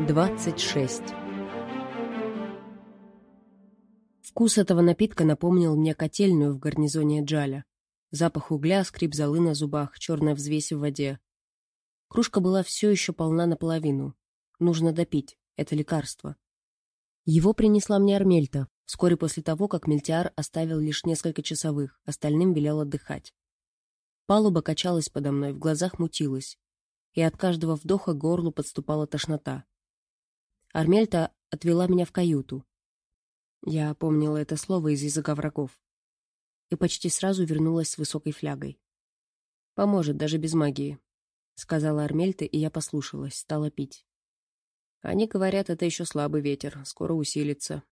26 Вкус этого напитка напомнил мне котельную в гарнизоне Джаля. Запах угля, скрип золы на зубах, черная взвесь в воде. Кружка была все еще полна наполовину. Нужно допить, это лекарство. Его принесла мне Армельта, вскоре после того, как Мельтиар оставил лишь несколько часовых, остальным велел отдыхать. Палуба качалась подо мной, в глазах мутилась, и от каждого вдоха горлу подступала тошнота. Армельта отвела меня в каюту. Я помнила это слово из языка врагов. И почти сразу вернулась с высокой флягой. «Поможет, даже без магии», — сказала Армельта, и я послушалась, стала пить. Они говорят, это еще слабый ветер, скоро усилится.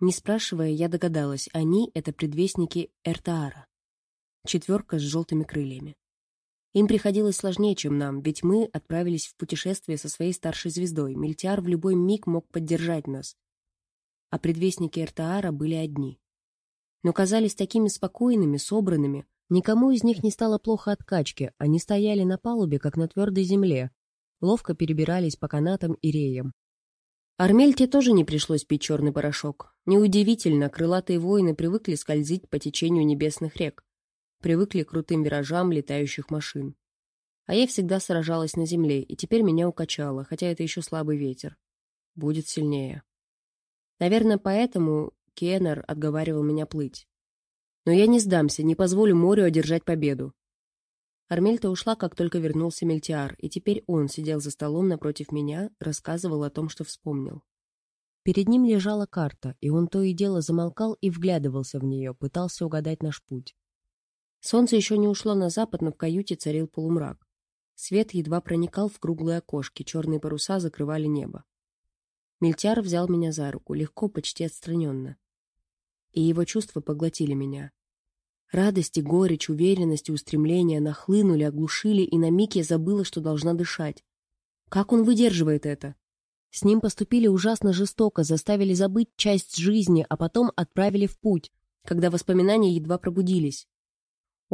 Не спрашивая, я догадалась, они — это предвестники Эртаара. Четверка с желтыми крыльями. Им приходилось сложнее, чем нам, ведь мы отправились в путешествие со своей старшей звездой. Мильтиар в любой миг мог поддержать нас. А предвестники Эртаара были одни. Но казались такими спокойными, собранными. Никому из них не стало плохо от качки. Они стояли на палубе, как на твердой земле. Ловко перебирались по канатам и реям. Армельте тоже не пришлось пить черный порошок. Неудивительно, крылатые воины привыкли скользить по течению небесных рек привыкли к крутым виражам летающих машин. А я всегда сражалась на земле, и теперь меня укачало, хотя это еще слабый ветер. Будет сильнее. Наверное, поэтому Кеннер отговаривал меня плыть. Но я не сдамся, не позволю морю одержать победу. Армельта ушла, как только вернулся Мельтиар, и теперь он сидел за столом напротив меня, рассказывал о том, что вспомнил. Перед ним лежала карта, и он то и дело замолкал и вглядывался в нее, пытался угадать наш путь. Солнце еще не ушло на запад, но в каюте царил полумрак. Свет едва проникал в круглые окошки, черные паруса закрывали небо. Мельтяр взял меня за руку, легко, почти отстраненно. И его чувства поглотили меня. Радость и горечь, уверенность и устремление нахлынули, оглушили, и на миг я забыла, что должна дышать. Как он выдерживает это? С ним поступили ужасно жестоко, заставили забыть часть жизни, а потом отправили в путь, когда воспоминания едва пробудились.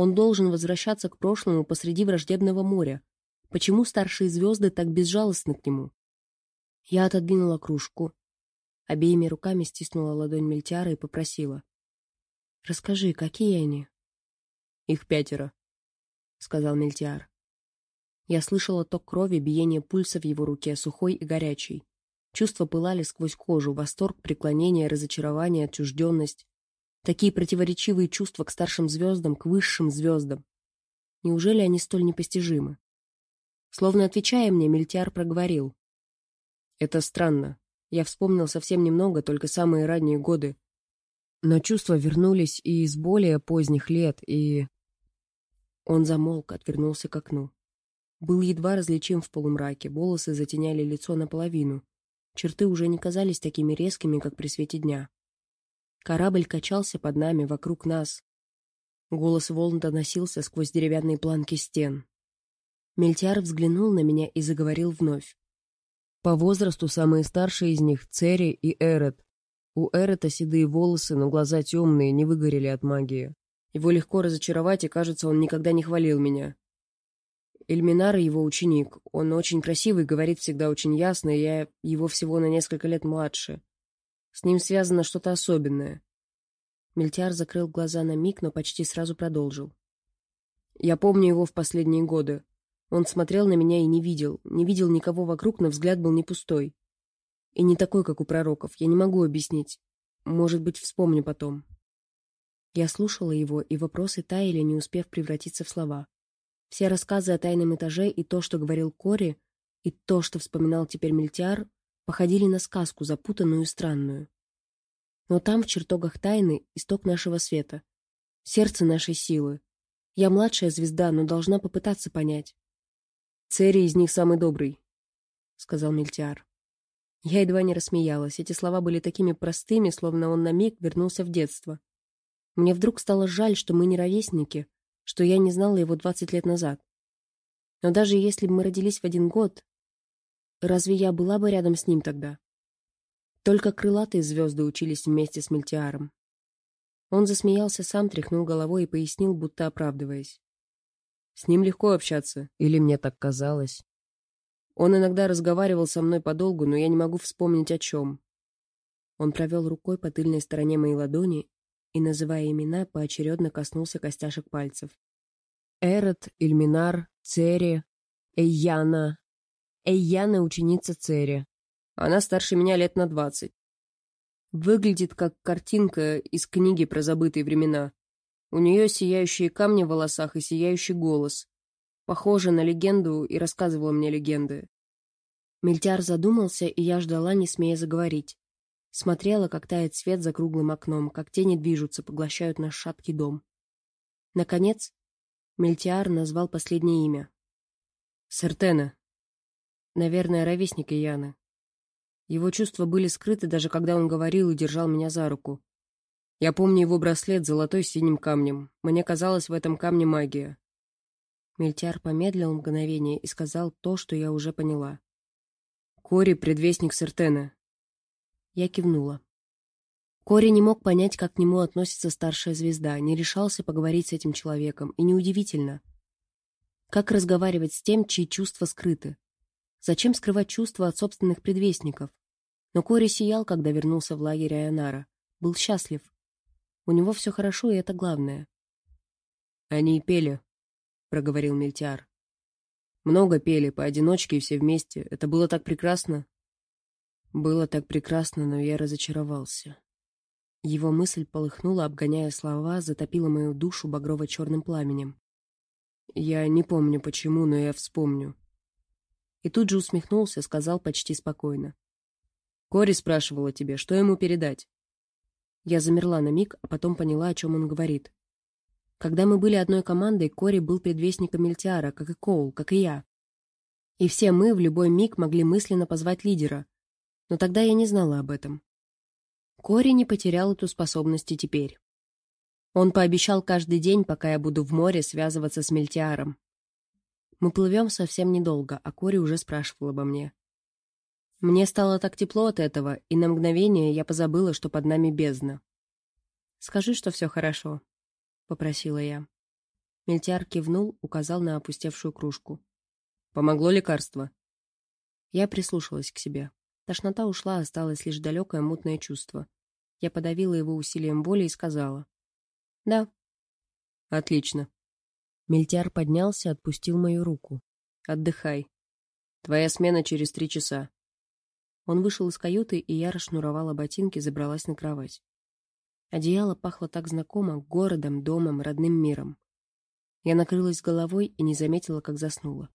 Он должен возвращаться к прошлому посреди враждебного моря. Почему старшие звезды так безжалостны к нему? Я отодвинула кружку. Обеими руками стиснула ладонь Мельтяра и попросила. «Расскажи, какие они?» «Их пятеро», — сказал Мельтиар. Я слышала ток крови, биение пульса в его руке, сухой и горячий. Чувства пылали сквозь кожу, восторг, преклонение, разочарование, отчужденность. Такие противоречивые чувства к старшим звездам, к высшим звездам. Неужели они столь непостижимы? Словно отвечая мне, Мельтиар проговорил. Это странно. Я вспомнил совсем немного, только самые ранние годы. Но чувства вернулись и из более поздних лет, и... Он замолк, отвернулся к окну. Был едва различим в полумраке, волосы затеняли лицо наполовину. Черты уже не казались такими резкими, как при свете дня. Корабль качался под нами, вокруг нас. Голос волн доносился сквозь деревянные планки стен. Мельтяр взглянул на меня и заговорил вновь. По возрасту самые старшие из них — Цери и Эрет. У Эрета седые волосы, но глаза темные, не выгорели от магии. Его легко разочаровать, и, кажется, он никогда не хвалил меня. Эльминар — его ученик. Он очень красивый, говорит всегда очень ясно, и я его всего на несколько лет младше. С ним связано что-то особенное. Мельтяр закрыл глаза на миг, но почти сразу продолжил. Я помню его в последние годы. Он смотрел на меня и не видел, не видел никого вокруг, но взгляд был не пустой. И не такой, как у пророков, я не могу объяснить. Может быть, вспомню потом. Я слушала его, и вопросы таяли, не успев превратиться в слова. Все рассказы о тайном этаже и то, что говорил Кори, и то, что вспоминал теперь Мельтиар, походили на сказку, запутанную и странную. Но там, в чертогах тайны, исток нашего света, сердце нашей силы. Я младшая звезда, но должна попытаться понять. «Церий из них самый добрый», — сказал Мельтиар. Я едва не рассмеялась. Эти слова были такими простыми, словно он на миг вернулся в детство. Мне вдруг стало жаль, что мы не ровесники, что я не знала его двадцать лет назад. Но даже если бы мы родились в один год, Разве я была бы рядом с ним тогда? Только крылатые звезды учились вместе с Мельтиаром. Он засмеялся сам, тряхнул головой и пояснил, будто оправдываясь. С ним легко общаться, или мне так казалось. Он иногда разговаривал со мной подолгу, но я не могу вспомнить о чем. Он провел рукой по тыльной стороне моей ладони и, называя имена, поочередно коснулся костяшек пальцев. Эрот, Ильминар, Цери, Эйяна. Эйяна — ученица Цери. Она старше меня лет на двадцать. Выглядит как картинка из книги про забытые времена. У нее сияющие камни в волосах и сияющий голос. Похожа на легенду и рассказывала мне легенды. Мельтяр задумался, и я ждала, не смея заговорить. Смотрела, как тает свет за круглым окном, как тени движутся, поглощают наш шаткий дом. Наконец, Мельтиар назвал последнее имя. Сертена. Наверное, ровесник Ияны. Его чувства были скрыты, даже когда он говорил и держал меня за руку. Я помню его браслет золотой с синим камнем. Мне казалось, в этом камне магия. Мельтяр помедлил мгновение и сказал то, что я уже поняла. «Кори — предвестник Сертена». Я кивнула. Кори не мог понять, как к нему относится старшая звезда, не решался поговорить с этим человеком, и неудивительно. Как разговаривать с тем, чьи чувства скрыты? Зачем скрывать чувства от собственных предвестников? Но Кори сиял, когда вернулся в лагерь Айонара. Был счастлив. У него все хорошо, и это главное. Они и пели, — проговорил Мельтиар. «Много пели, поодиночке и все вместе. Это было так прекрасно». «Было так прекрасно, но я разочаровался». Его мысль полыхнула, обгоняя слова, затопила мою душу багрово-черным пламенем. «Я не помню почему, но я вспомню». И тут же усмехнулся, сказал почти спокойно. «Кори спрашивала тебе, что ему передать?» Я замерла на миг, а потом поняла, о чем он говорит. Когда мы были одной командой, Кори был предвестником Мельтиара, как и Коул, как и я. И все мы в любой миг могли мысленно позвать лидера. Но тогда я не знала об этом. Кори не потерял эту способность и теперь. Он пообещал каждый день, пока я буду в море, связываться с Мельтиаром. Мы плывем совсем недолго, а Кори уже спрашивал обо мне. Мне стало так тепло от этого, и на мгновение я позабыла, что под нами бездна. «Скажи, что все хорошо», — попросила я. Мельтяр кивнул, указал на опустевшую кружку. «Помогло лекарство?» Я прислушалась к себе. Тошнота ушла, осталось лишь далекое мутное чувство. Я подавила его усилием воли и сказала. «Да». «Отлично». Мельтяр поднялся, отпустил мою руку. «Отдыхай. Твоя смена через три часа». Он вышел из каюты, и я расшнуровала ботинки, забралась на кровать. Одеяло пахло так знакомо, городом, домом, родным миром. Я накрылась головой и не заметила, как заснула.